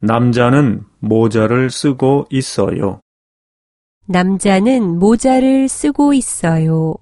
남자는 모자를 쓰고 있어요. 남자는 모자를 쓰고 있어요.